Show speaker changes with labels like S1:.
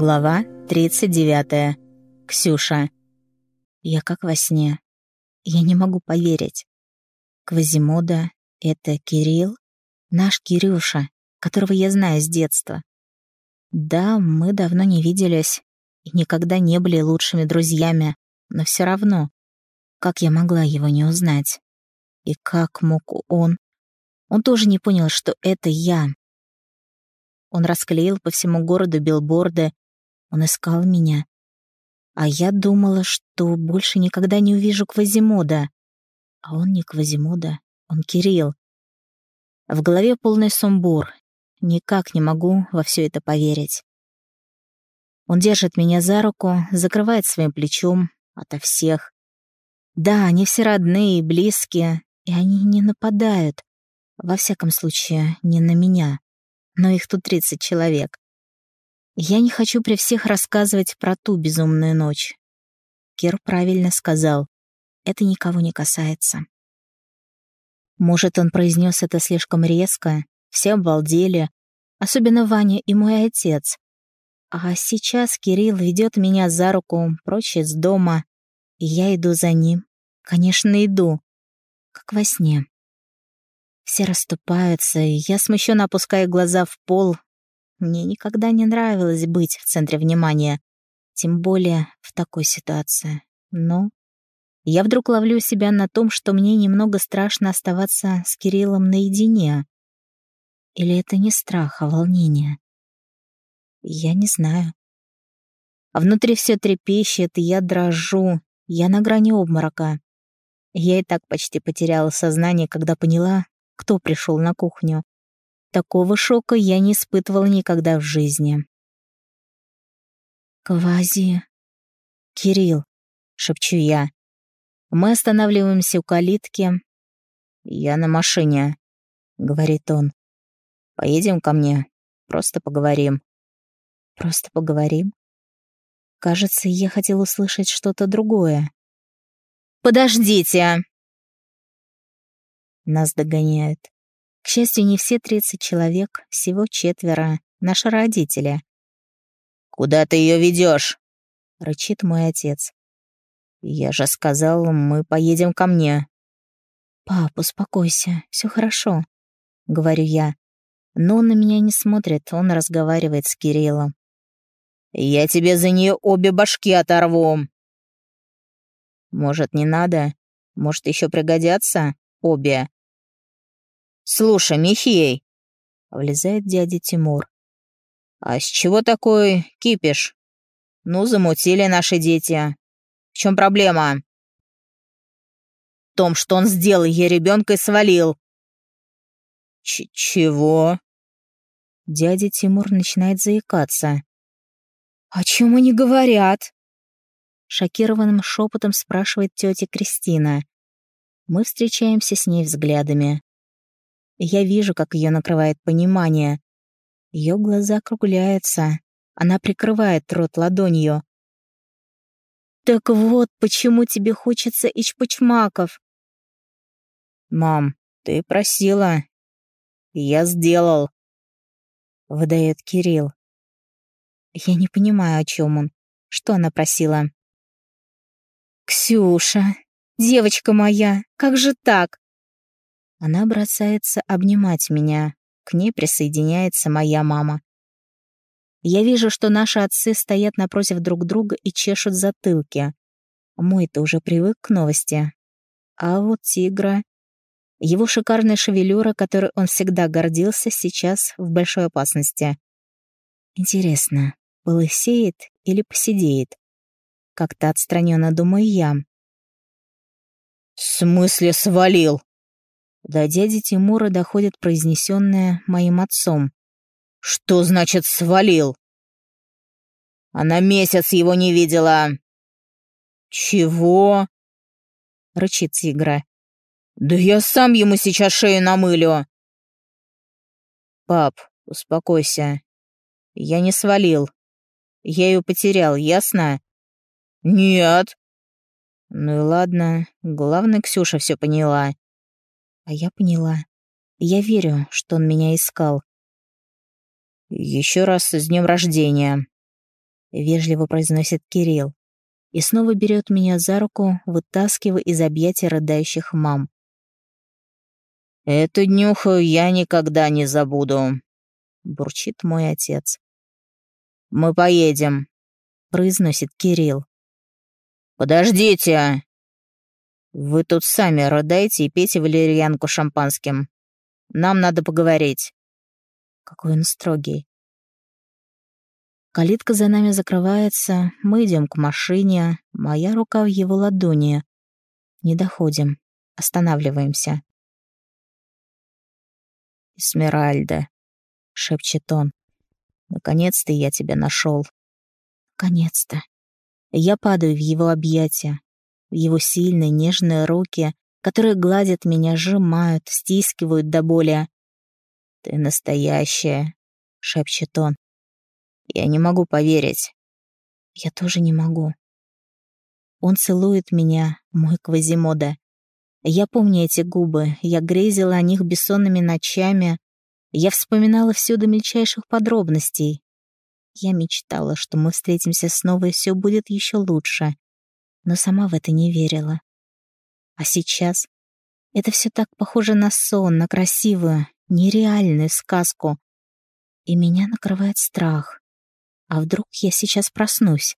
S1: Глава 39. Ксюша. Я как во сне. Я не могу поверить. Квазимода — это Кирилл? Наш Кирюша, которого я знаю с детства. Да, мы давно не виделись и никогда не были лучшими друзьями, но все равно, как я могла его не узнать? И как мог он? Он тоже не понял, что это я. Он расклеил по всему городу билборды, он искал меня. А я думала, что больше никогда не увижу Квазимода. А он не Квазимода, он Кирилл. В голове полный сумбур. Никак не могу во все это поверить. Он держит меня за руку, закрывает своим плечом ото всех. Да, они все родные и близкие, и они не нападают. Во всяком случае, не на меня. Но их тут 30 человек. Я не хочу при всех рассказывать про ту безумную ночь. Кир правильно сказал. Это никого не касается. Может, он произнес это слишком резко, все обалдели, особенно Ваня и мой отец. А сейчас Кирилл ведет меня за руку прочь из дома, и я иду за ним. Конечно, иду. Как во сне. Все расступаются, и я смущенно опускаю глаза в пол, мне никогда не нравилось быть в центре внимания, тем более в такой ситуации. Но я вдруг ловлю себя на том, что мне немного страшно оставаться с Кириллом наедине. Или это не страх, а волнение? Я не знаю. А внутри все трепещет, я дрожу, я на грани обморока. Я и так почти потеряла сознание, когда поняла, кто пришел на кухню. Такого шока я не испытывала никогда в жизни. «Квази...» «Кирилл», — шепчу я. Мы останавливаемся у калитки. «Я на машине», — говорит он. «Поедем ко мне, просто поговорим». «Просто поговорим?» Кажется, я хотел услышать что-то другое. «Подождите!» Нас догоняют. К счастью, не все 30 человек, всего четверо, наши родители. «Куда ты ее ведешь? рычит мой отец. «Я же сказал, мы поедем ко мне». «Пап, успокойся, все хорошо», — говорю я. Но он на меня не смотрит, он разговаривает с Кириллом. «Я тебе за нее обе башки оторву!» «Может, не надо? Может, еще пригодятся? Обе?» «Слушай, Михей!» — влезает дядя Тимур. «А с чего такой кипиш? Ну, замутили наши дети. В чем проблема?» «В том, что он сделал ей ребенка и свалил». Ч «Чего?» Дядя Тимур начинает заикаться. «О чем они говорят?» Шокированным шепотом спрашивает тетя Кристина. Мы встречаемся с ней взглядами. Я вижу, как ее накрывает понимание. Ее глаза округляются. Она прикрывает рот ладонью. «Так вот, почему тебе хочется ичпочмаков?» «Мам, ты просила. Я сделал», — выдает Кирилл. Я не понимаю, о чем он. Что она просила? «Ксюша, девочка моя, как же так? Она бросается обнимать меня. К ней присоединяется моя мама. Я вижу, что наши отцы стоят напротив друг друга и чешут затылки. Мой-то уже привык к новости. А вот тигра... Его шикарная шевелюра, которой он всегда гордился, сейчас в большой опасности. Интересно, полысеет или посидеет? Как-то отстраненно думаю я. «В смысле свалил?» До дяди Тимура доходит произнесенное моим отцом. «Что значит свалил?» «Она месяц его не видела!» «Чего?» — рычит тигра. «Да я сам ему сейчас шею намылю!» «Пап, успокойся. Я не свалил. Я ее потерял, ясно?» «Нет». «Ну и ладно. Главное, Ксюша все поняла. А я поняла. Я верю, что он меня искал. Еще раз с днем рождения. — вежливо произносит Кирилл. И снова берет меня за руку, вытаскивая из объятий рыдающих мам.
S2: «Эту днюху я никогда не забуду», — бурчит мой отец. «Мы поедем», — произносит Кирилл. «Подождите!» «Вы тут сами рыдайте и пейте валерьянку шампанским. Нам надо поговорить».
S1: Какой он строгий. Калитка за нами закрывается, мы идем к машине, моя рука в его ладони. Не доходим, останавливаемся.
S2: «Эсмеральда», — шепчет он, — «наконец-то я тебя нашел».
S1: «Наконец-то». Я падаю в его объятия, его сильные нежные руки, которые гладят меня, сжимают, стискивают до боли.
S2: «Ты настоящая», — шепчет он. «Я не могу поверить».
S1: «Я тоже не могу». Он целует меня, мой Квазимода. Я помню эти губы, я грезила о них бессонными ночами, я вспоминала все до мельчайших подробностей. Я мечтала, что мы встретимся снова и все будет еще лучше, но сама в это не верила. А сейчас это все так похоже на сон, на красивую, нереальную сказку. И меня накрывает страх. А вдруг я сейчас проснусь?